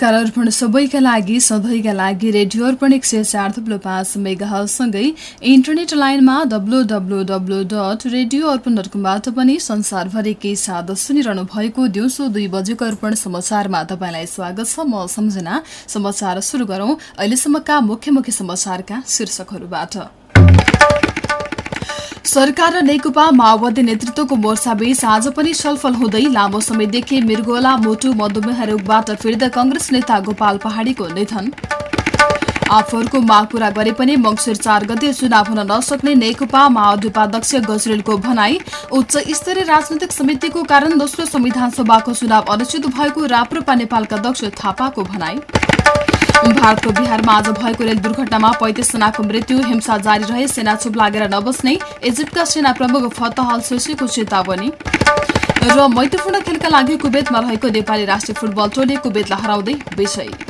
नमस्कार अर्पण सबैका लागि सधैँका लागि रेडियो अर्पण एक सय चार थुप्लो पाँच मेगासँगै इन्टरनेट लाइनमा W W W dot radio Arpan dot कमबाट पनि संसारभरिकै साथ सुनिरहनु भएको दिउँसो दुई बजेको अर्पण समाचारमा तपाईँलाई स्वागत छ। म सम्झना समाचार सुरु गरौं। अहिलेसम्मका मुख्य मुख्य समाचारका शीर्षकहरूबाट। सरकार र नेकपा माओवादी नेतृत्वको मोर्चाबीच आज पनि छलफल हुँदै लामो समयदेखि मृगोला मोटु मधुमेह रोगबाट पीडित कंग्रेस नेता गोपाल पहाड़ीको निधन। आफूहरूको माग पूरा गरे पनि मंगिर चार गते चुनाव हुन नसक्ने नेकपा माओवादी उपाध्यक्ष गजरेलको भनाई उच्च स्तरीय राजनैतिक समितिको कारण दोस्रो संविधान सभाको चुनाव अनुचित भएको राप्रपा नेपालका अध्यक्ष थापाको भनाई। भारतको बिहारमा आज भएको रेल दुर्घटनामा पैंतिस जनाको मृत्यु हिंसा जारी रहे सेना चुप लागेर नबस्ने इजिप्टका सेना प्रमुख फतह अल चेतावनी। र मैत्रीपूर्ण खेलका लागि कुवेतमा रहेको नेपाली राष्ट्रिय फुटबल टोली कुवेतलाई हराउँदै विजयी।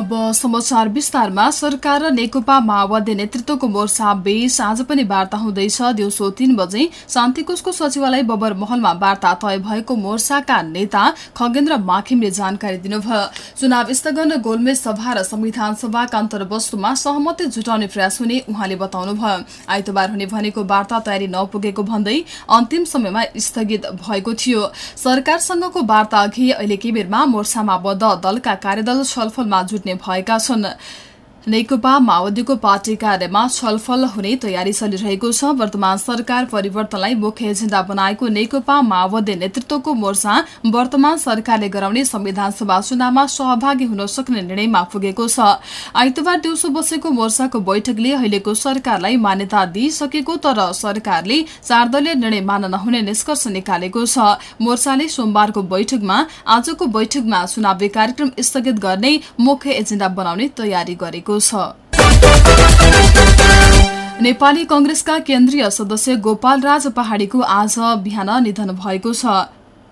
अब समाचार विस्तारमा सरकार र नेकपा माओवादी नेतृत्वको मोर्चा बीच आज पनि वार्ता हुँदैछ। दिउँसो तीन बजे शान्तिकोषको सचिवालय बबर महलमा वार्ता तय भएको मोर्चाका नेता खगेन्द्र माखिमले जानकारी दिनुभयो। चुनाव स्थगन गोलमेज सभा र संविधान सभाका अन्तर्वस्तुमा सहमति जुटाउने प्रयास हुने उहाँले बताउनुभयो। आइतबार हुने भनेको वार्ता तयारी नपुगेको भन्दै अन्तिम समयमा स्थगित भएको थियो। सरकारसँगको वार्ता अघि अहिले केबेरमा मोर्चामा बद्ध दलका कार्यदल छलफलमा जुट्ने भएका छन् नेकपा माओवादीको पार्टी कार्यमा छलफल हुने तयारी चलिरहेको छ। वर्तमान सरकार परिवर्तनलाई मुख्य एजेण्डा बनाएको नेकपा माओवादी नेतृत्वको मोर्चा वर्तमान सरकारले गराउने संविधान सभा चुनावमा सहभागी हुन सक्ने निर्णयमा पुगेको छ। आइतबार दिउँसो बसेको मोर्चाको बैठकले अहिलेको सरकारलाई मान्यता दिइसकेको तर सरकारले चार दलीय निर्णय मान्न नहुने निष्कर्ष निकालेको छ। मोर्चाले सोमबारको बैठकमा आजको बैठकमा चुनावी कार्यक्रम स्थगित गर्ने मुख्य एजेण्डा बनाउने तयारी गरेको नेपाली कंग्रेसका केन्द्रीय सदस्य गोपाल राज पहाड़ीको आज बिहान निधन भएको छ।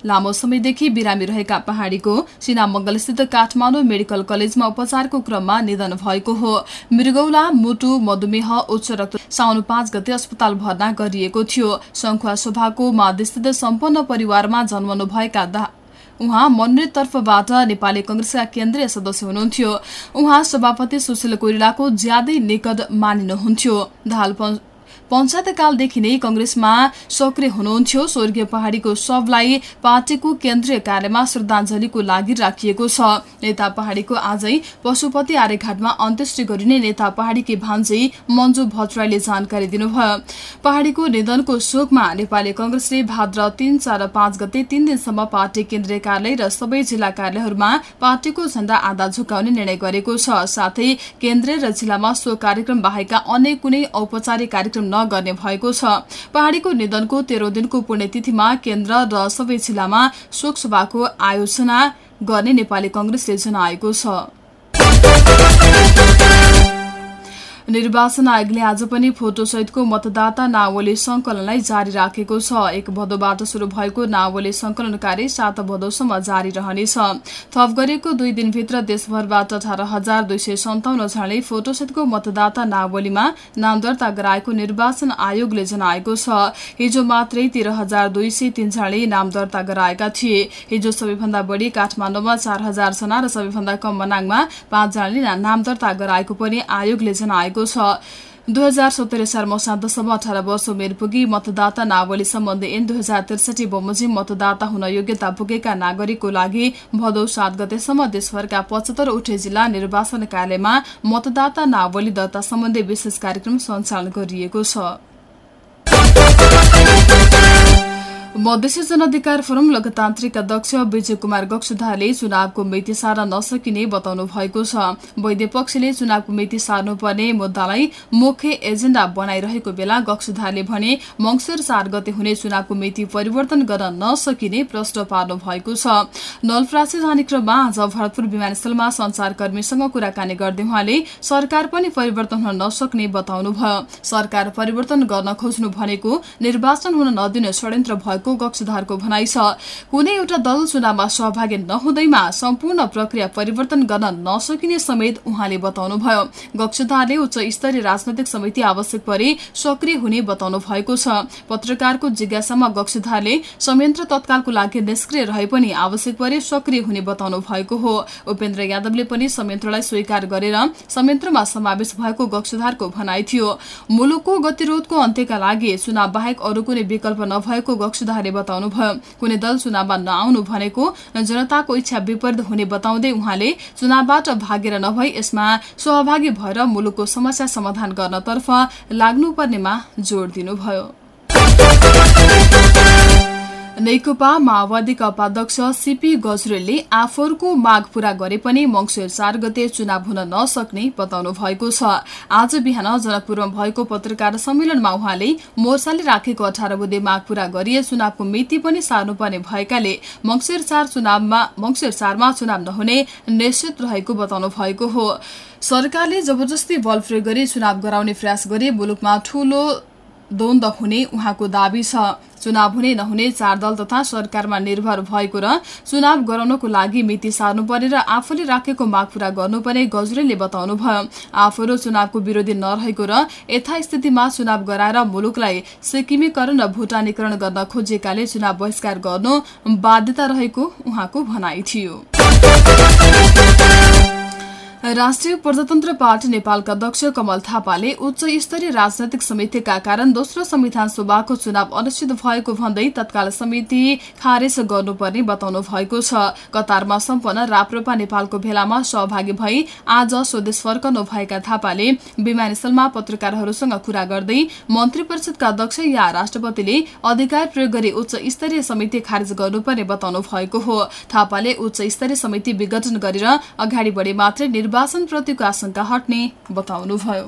लामो समयदेखि बिरामी रहेका पहाड़ीको सिनामंगलस्थित काठमाडौँ मेडिकल कलेजमा उपचारको क्रममा निधन भएको हो। मृगौला मुटु मधुमेह उच्च रक्त साउन पाँच गते अस्पताल भर्ना गरिएको थियो। शङ्खुवा सभाको माध्यस्थित सम्पन्न परिवारमा जन्मनुभएका उहाँ मनरेत तर्फबाट नेपाली कंग्रेसका केन्द्रीय सदस्य हुनुहुन्थ्यो। उहाँ सभापति सुशील कोइरालाको ज्यादै निकट मानिनुहुन्थ्यो। पञ्चायतकालदेखि नै कंग्रेसमा सक्रिय हुनुहुन्थ्यो। स्वर्गीय पहाड़ीको शवलाई पार्टीको केन्द्रीय कार्यमा श्रद्धाञ्जलीको लागि राखिएको छ। नेता पहाड़ीको आजै पशुपति आर्यघाटमा अन्त्येष्टि गरिने नेता पहाड़ीकी भान्जी मञ्जु भट्टराईले जानकारी दिनुभयो। पहाड़ीको निधनको शोकमा नेपाली कंग्रेसले भाद्र तीन चार पाँच गते तीन दिनसम्म पार्टी केन्द्रीय कार्यालय र सबै जिल्ला कार्यालयहरूमा पार्टीको झण्डा आधा झुकाउने निर्णय गरेको छ। साथै केन्द्रीय र जिल्लामा सो कार्यक्रम बाहेकका अन्य कुनै औपचारिक कार्यक्रम नगर्ने भएको छ। पहाड़ीको निधनको तेह्रौं दिनको पुण्यतिथिमा केन्द्र र सबै जिल्लामा शोकसभाको आयोजना गर्ने नेपाली कंग्रेसले जनाएको छ। निर्वाचन आयोगले आज पनि फोटोसहितको मतदाता नावली संकलनलाई जारी राखेको छ। एक भदौबाट शुरू भएको नावली संकलन कार्य सात भदौसम्म जारी रहनेछ। थप गरिएको दुई दिनभित्र देशभरबाट अठार हजार दुई सय सन्ताउन्न जनाले फोटोसहितको मतदाता नावलीमा नाम दर्ता गराएको निर्वाचन आयोगले जनाएको छ। हिजो मात्रै तेह्र हजार दुई सय नाम दर्ता गराएका थिए। हिजो सबैभन्दा बढी काठमाडौँमा चार हजार जना र सबैभन्दा कम मनाङमा पाँचजनाले नाम दर्ता गराएको पनि आयोगले जनाएको भएको छ। दुई हजार सत्तरी साल मसान्तसम्म अठार वर्ष उमेर पुगी मतदाता नावली सम्बन्धी ऐन दुई हजार त्रिसठी बमोजिम मतदाता हुन योग्यता पुगेका नागरिकको लागि भदौ सात गतेसम्म देशभरका पचहत्तरवटै जिल्ला निर्वाचन कार्यालयमा मतदाता नावली दर्ता सम्बन्धी विशेष कार्यक्रम सञ्चालन गरिएको छ। मधेसी जनअधिकार फोरम लोकतान्त्रिक अध्यक्ष विजय कुमार गक्षधारले चुनावको मिति सार्न नसकिने बताउनु भएको छ। वैद्य पक्षले चुनावको मिति सार्नुपर्ने मुद्दालाई मुख्य एजेण्डा बनाइरहेको बेला गक्षधारले भने मंगिर चार गते हुने चुनावको मिति परिवर्तन गर्न नसकिने प्रश्न पार्नु भएको छ। नलप्रासी जाने क्रममा आज भरतपुर विमानस्थलमा संचारकर्मीसँग कुराकानी गर्दै उहाँले सरकार पनि परिवर्तन हुन नसक्ने बताउनुभयो। सरकार परिवर्तन गर्न खोज्नु भनेको निर्वाचन हुन नदिने षड्यन्त्र भएको भएको गक्षधारको भनाइ छ। कुनै एउटा दल चुनावमा सहभागी नहुँदैमा सम्पूर्ण प्रक्रिया परिवर्तन गर्न नसकिने समेत उहाँले बताउनुभयो। गक्षधारले उच्च स्तरीय राजनैतिक समिति आवश्यक परे सक्रिय हुने बताउनु भएको छ। पत्रकारको जिज्ञासामा गक्षधारले संयन्त्र तत्कालको लागि निष्क्रिय रहे पनि आवश्यक परे सक्रिय हुने बताउनु भएको हो। उपेन्द्र यादवले पनि संयन्त्रलाई स्वीकार गरेर संयन्त्रमा समावेश भएको गक्षधारको भनाइ थियो। मुलुकको गतिरोधको अन्त्यका लागि चुनाव बाहेक अरू कुनै विकल्प नभएको गक्षधारले बताउनुभयो कुनै दल चुनावमा नआउनु भनेको जनताको इच्छा विपरीत हुने बताउँदै उहाँले चुनावबाट भागेर नभई यसमा सहभागी भएर मुलुकको समस्या समाधान गर्नतर्फ लाग्नुपर्नेमा जोड़ दिनुभयो। नेकपा माओवादीका उपाध्यक्ष सीपी गजरेलले आफूहरूको माग पूरा गरे पनि मंगिर चार गते चुनाव हुन नसक्ने बताउनु भएको छ। आज बिहान जनकपुरमा भएको पत्रकार सम्मेलनमा उहाँले मोर्चाले राखेको अठार बुधे माग पूरा गरिए चुनावको मिति पनि सार्नुपर्ने भएकाले मंगिर चार चुनावमा मंगिर चारमा चुनाव नहुने निश्चित रहेको बताउनु भएको हो। सरकारले जबरजस्ती बल प्रयोग गरी चुनाव गराउने प्रयास गरे मुलुकमा ठूलो द्वन्द हुने उहाँको दावी छ। चुनाव हुने नहुने चार दल तथा सरकारमा निर्भर भएको र चुनाव गराउनको लागि मिति सार्नुपर्ने र आफूले राखेको माग पूरा गर्नुपर्ने गजरेलले बताउनुभयो। आफूहरू चुनावको विरोधी नरहेको र यथास्थितिमा चुनाव गराएर मुलुकलाई सिक्किमीकरण र भूटानीकरण गर्न खोजिएकाले चुनाव बहिष्कार गर्नु बाध्यता रहेको उहाँको भनाइ थियो। राष्ट्रिय प्रजातन्त्र पार्टी नेपालका अध्यक्ष कमल थापाले उच्च स्तरीय राजनैतिक समितिका कारण दोस्रो संविधान सभाको चुनाव अनुष्ठित भएको भन्दै तत्काल समिति खारेज गर्नुपर्ने बताउनु भएको छ। कतारमा सम्पन्न राप्रपा नेपालको भेलामा सहभागी भई आज स्वदेश फर्कनु भएका थापाले विमानस्थलमा पत्रकारहरूसँग कुरा गर्दै मन्त्री परिषदका अध्यक्ष या राष्ट्रपतिले अधिकार प्रयोग गरी उच्च स्तरीय समिति खारेज गर्नुपर्ने बताउनु भएको हो। थापाले उच्च स्तरीय समिति विघटन गरेर अगाडि बढे मात्रै निर्वाचनप्रतिको आशंका हट्ने बताउनुभयो।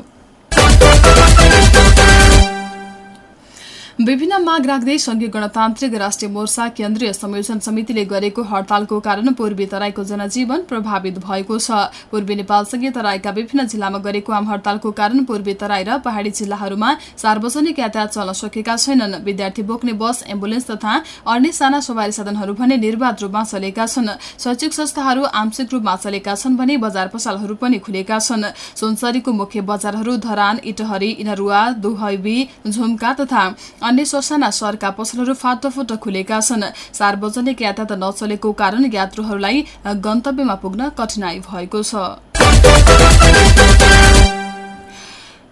विभिन्न माग राख्दै संघीय गणतान्त्रिक राष्ट्रिय मोर्चा केन्द्रीय संयोजन समितिले गरेको हड़तालको कारण पूर्वी तराईको जनजीवन प्रभावित भएको छ। पूर्वी नेपालसँगै तराईका विभिन्न जिल्लामा गरेको आम हड़तालको कारण पूर्वी तराई र पहाड़ी जिल्लाहरूमा सार्वजनिक यातायात चल्न सकेका छैनन्। विद्यार्थी बोक्ने बस एम्बुलेन्स तथा अन्य साना सवारी साधनहरू भने निर्वाध रूपमा चलेका छन्। शैक्षिक संस्थाहरू आंशिक रूपमा चलेका छन् भने बजार पसलहरू पनि खुलेका छन्। सोनसरीको मुख्य बजारहरू धरान इटहरी इनरुवा दुहैबी झुम्का तथा अन्य ससाना सरका पसलहरू फाटोफुटो खुलेका छन्। सार्वजनिक यातायात नचलेको कारण यात्रुहरूलाई गन्तव्यमा पुग्न कठिनाई भएको छ।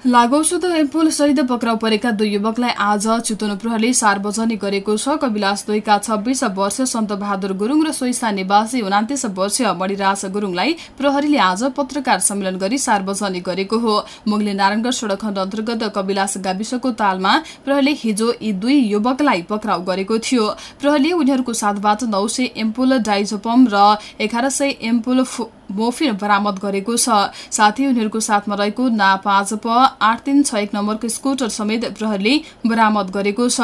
लागौसुद एम्पुल सहित पक्राउ परेका दुई युवकलाई आज चितवन प्रहरले सार्वजनिक गरेको छ। कविलास दुईका छब्बीस वर्ष सन्त बहादुर गुरूङ र सोइसा निवासी उनातिस वर्षीय मणिराज गुरूङलाई प्रहरीले आज पत्रकार सम्मेलन गरी सार्वजनिक गरेको हो। मुगले नारायणगढ़ सड़क खण्ड अन्तर्गत कविलास गाविसको तालमा प्रहरीले हिजो यी दुई युवकलाई पक्राउ गरेको थियो। प्रहरीले उनीहरूको साथबाट नौ सय एम्पुल डाइजोपम र एघार सय एम्पुल मोफिन बरामद गरेको छ। साथै उनीहरूको साथमा रहेको ना पाँच प आठ तिन छ एक नम्बरको स्कुटर समेत प्रहरीले बरामद गरेको छ।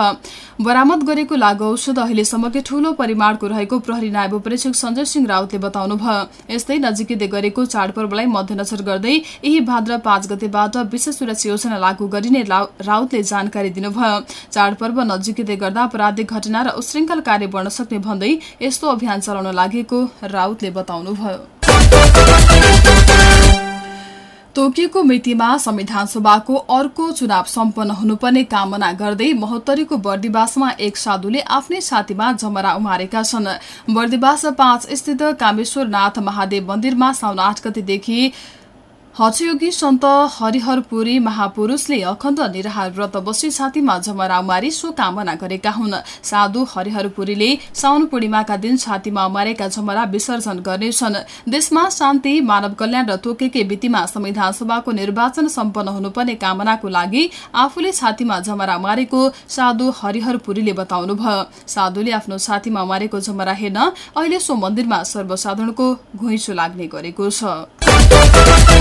बरामद गरेको लागु औषध अहिलेसम्मकै ठूलो परिमाणको रहेको प्रहरी नायब परीक्षक सञ्जय सिंह राउतले बताउनुभयो। यस्तै नजिकै गरेको चाडपर्वलाई मध्यनजर गर्दै यही भाद्र पाँच गतेबाट विशेष सुरक्षा योजना लागू गरिने राउतले जानकारी दिनुभयो। चाडपर्व नजिकै गर्दा आपराधिक घटना र उशृङ्खल कार्य बढ्न सक्ने भन्दै यस्तो अभियान चलाउन लागेको राउतले बताउनुभयो। तोकिएको मितिमा संविधान सभाको अर्को चुनाव सम्पन्न हुनुपर्ने कामना गर्दै महोत्तरीको बर्दिवासमा एक साधुले आफ्नै छातीमा जमरा उमारेका छन्। बर्दिवास पाँच स्थित कामेश्वरनाथ महादेव मन्दिरमा साउन आठ गतेदेखि हजयोगी सन्त हरिहरपुरी महापुरूषले अखण्ड निराहार व्रत बसी छातीमा जमरा उमारी सो कामना गरेका हुन्। साधु हरिहरपुरीले साउन पूर्णिमाका दिन छातीमा उमारेका जमरा विसर्जन गर्नेछन्। देशमा शान्ति मानव कल्याण र तोकेकै बित्तीमा संविधान सभाको निर्वाचन सम्पन्न हुनुपर्ने कामनाको लागि आफूले छातीमा जमरा उमारेको साधु हरिहरपुरीले बताउनुभयो। साधुले आफ्नो छातीमा उमारेको जमरा हेर्न अहिले सो मन्दिरमा सर्वसाधारणको घुइँचो लाग्ने गरेको छ।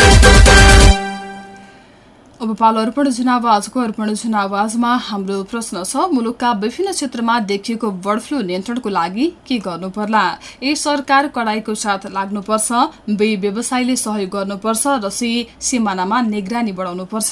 अब पालो अर्पण जनावाजको अर्पण जनावाजमा हाम्रो प्रश्न छ मुलुकका विभिन्न क्षेत्रमा देखिएको बर्ड फ्लू नियन्त्रणको लागि के गर्नु पर्ला ए सरकार कडाईको साथ लाग्नुपर्छ बे व्यवसायले सहयोग गर्नुपर्छ र सी सिमानामा निगरानी बढाउनुपर्छ।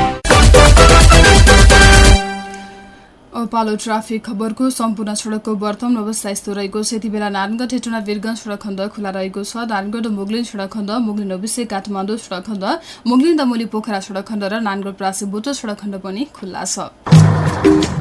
पालो ट्राफिक खबरको सम्पूर्ण सडकको वर्तमान अवस्था यस्तो रहेको छ। यति बेला नारायणगढ हेटुना वीरगंज सडक खण्ड खुला रहेको छ। नारायणगढ मुगलिन सडक खण्ड मुगलिन ओबिसे काठमाडौँ सडक खण्ड मुगलिन दमोली पोखरा सडक खण्ड र नारायणगढ प्रासी बोटो सडक खण्ड पनि खुल्ला छ।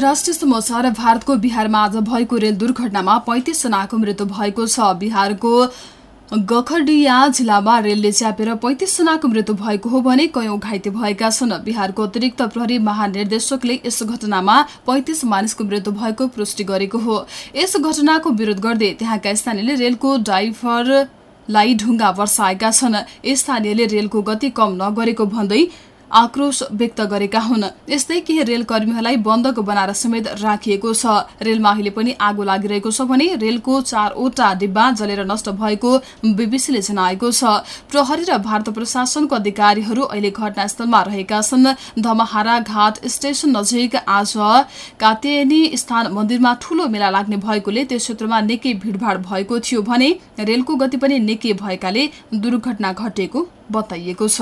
अन्तर्राष्ट्रिय समाचार भारतको बिहारमा आज भएको रेल दुर्घटनामा पैंतिस जनाको मृत्यु भएको छ। बिहारको गखडिया जिल्लामा रेलले च्यापेर पैंतिस जनाको मृत्यु भएको हो भने कयौं घाइते भएका छन्। बिहारको अतिरिक्त प्रहरी महानिर्देशकले यस घटनामा पैंतिस मानिसको मृत्यु भएको पुष्टि गरेको हो। यस घटनाको विरोध गर्दै त्यहाँका स्थानीयले रेलको ड्राइभरलाई ढुङ्गा वर्षाएका छन्। स्थानीयले रेलको गति कम नगरेको भन्दै आक्रोश व्यक्त गरेका हुन्। यस्तै केही रेल कर्मीहरूलाई बन्दको बनाएर समेत राखिएको छ। रेलमा अहिले पनि आगो लागिरहेको छ भने रेलको चारवटा डिब्बा जलेर नष्ट भएको बीबीसीले जनाएको छ। प्रहरी र भारत प्रशासनको अधिकारीहरू अहिले घटनास्थलमा रहेका छन्। धमहारा घाट स्टेशन नजिक आज कातेनी स्थान मन्दिरमा ठूलो मेला लाग्ने भएकोले त्यस क्षेत्रमा निकै भिडभाड भएको थियो भने रेलको गति पनि निकै भएकाले दुर्घटना घटेको बताइएको छ।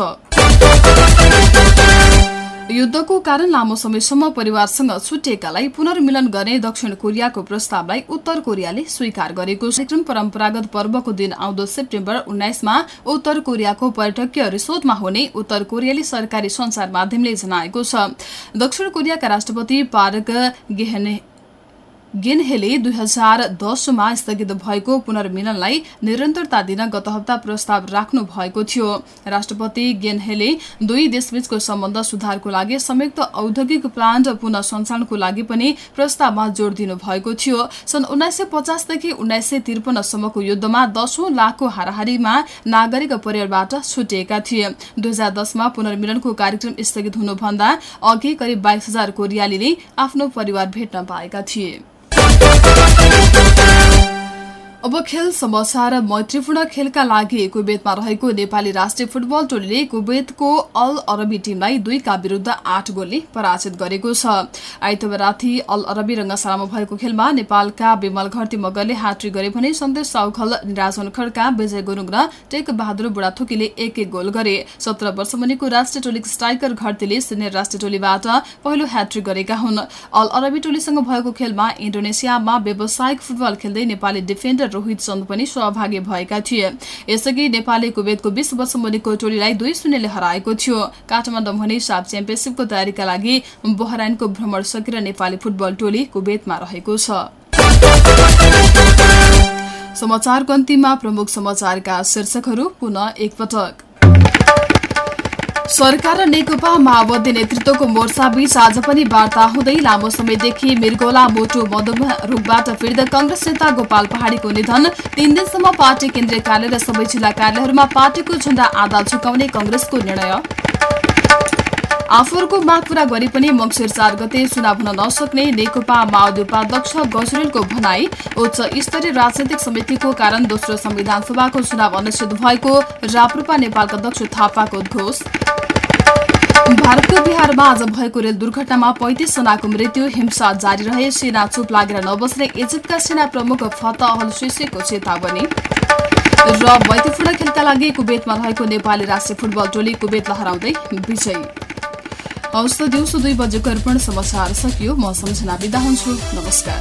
युद्धको कारण लामो समयसम्म परिवारसँग छुटिएकालाई पुनर्मिलन गर्ने दक्षिण कोरियाको प्रस्तावलाई उत्तर कोरियाले स्वीकार गरेको कार्यक्रम परम्परागत पर्वको दिन आउँदो सेप्टेम्बर उन्नाइसमा उत्तर कोरियाको पर्यटकीय रिसोर्टमा हुने उत्तर कोरियाली सरकारी संचार माध्यमले जनाएको छ। दक्षिण कोरियाका राष्ट्रपति पार्क गेहने गेनहेले दुई हजार दसमा स्थगित भएको पुनर्मिलनलाई निरन्तरता दिन गत हप्ता प्रस्ताव राख्नु भएको थियो। राष्ट्रपति गेनहेले दुई देशबीचको सम्बन्ध सुधारको लागि संयुक्त औद्योगिक प्लान्ट पुनः सञ्चालनको लागि पनि प्रस्तावमा जोड दिनु भएको थियो। सन् उन्नाइस सय पचासदेखि उन्नाइस सय त्रिपन्नसम्मको युद्धमा दशौं लाखको हाराहारीमा नागरिक परिवारबाट छुटिएका थिए। दुई हजार दसमा पुनर्मिलनको कार्यक्रम स्थगित हुनुभन्दा अघि करिब बाइस हजार कोरियालीले आफ्नो परिवार भेट्न पाएका थिए। अब खेल समाचार मैत्रीपूर्ण खेलका लागि कुवेतमा रहेको नेपाली राष्ट्रिय फुटबल टोलीले कुवेतको अल अरबी टिमलाई दुईका विरूद्ध आठ गोलले पराजित गरेको छ। आइतबार राति अल अरबी रंगशालामा भएको खेलमा नेपालका विमल घरती मगरले हाट्री गरे भने सन्देश साउखल निराजन खड्का विजय गुरुङ र टेक बहादुर बुढाथोकीले एक एक गोल गरे। सत्र वर्ष मुनिको राष्ट्रिय टोली स्ट्राइकर घरतीले सिनियर राष्ट्रिय टोलीबाट पहिलो ह्याट्रिक गरेका हुन्। अल अरबी टोलीसँग भएको खेलमा इन्डोनेसियामा व्यावसायिक फुटबल खेल्दै नेपाली डिफेन्डर रोहित चन्द पनि सहभागी भएका थिए। यसअघि नेपालले कुवेतको बीस वर्ष मुनिको टोलीलाई दुई शून्यले हराएको थियो। काठमाडौँ भने साफ च्याम्पियनसिपको तयारीका लागि बहराइनको भ्रमण सकेर नेपाली फुटबल टोली कुवेतमा रहेको छ। समाचारको अन्तिममा प्रमुख समाचारका शीर्षकहरू पुनः एकपटक। सरकार र नेकपा माओवादी नेतृत्वको मोर्चाबीच आज पनि वार्ता हुँदै लामो समयदेखि मृगोला मोटो मधुमेह रोगबाट पीडित कंग्रेस नेता गोपाल पहाड़ीको निधन तीन दिनसम्म पार्टी केन्द्रीय कार्यालय र सबै जिल्ला कार्यालयहरूमा पार्टीको झण्डा आधा झुकाउने कंग्रेसको निर्णय। आफूहरूको माग पूरा गरे पनि मंगिर चार गते चुनाव हुन नसक्ने नेकपा माओवादी उपाध्यक्ष गजरेलको भनाई उच्च स्तरीय राजनैतिक समितिको कारण दोस्रो संविधान सभाको चुनाव अनिश्चित भएको राप्रपा नेपालका अध्यक्ष थापाको उद्घोष भारतको बिहारमा आज भएको रेल दुर्घटनामा पैंतिस जनाको मृत्यु हिंसा जारी रहे सेना चुप लागेर नबस्ने इजिप्टका सेना प्रमुख फतह अल सिसीको चेतावनी। र मैत्रीपूर्ण खेलका लागि कुवेतमा रहेको नेपाली राष्ट्रिय फुटबल टोली कुवेतलाई हराउँदै विजयी। हवस् त दिउँसो दुई बजेको अर्पण समाचार सकियो। म सम्झना बिदा हुन्छु। नमस्कार।